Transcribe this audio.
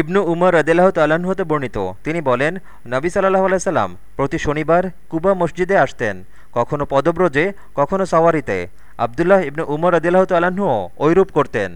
ইবনু উমর রদিল্লাহ তাল্লাহ্ন হতে বর্ণিত। তিনি বলেন, নবী সাল্লাহ আলাইসাল্লাম প্রতি শনিবার কুবা মসজিদে আসতেন কখনও পদব্রজে কখনও সাওয়ারিতে। আবদুল্লাহ ইবনু উমর রদিল্লাহ তাল্লাহ্নও ঐরূপ করতেন।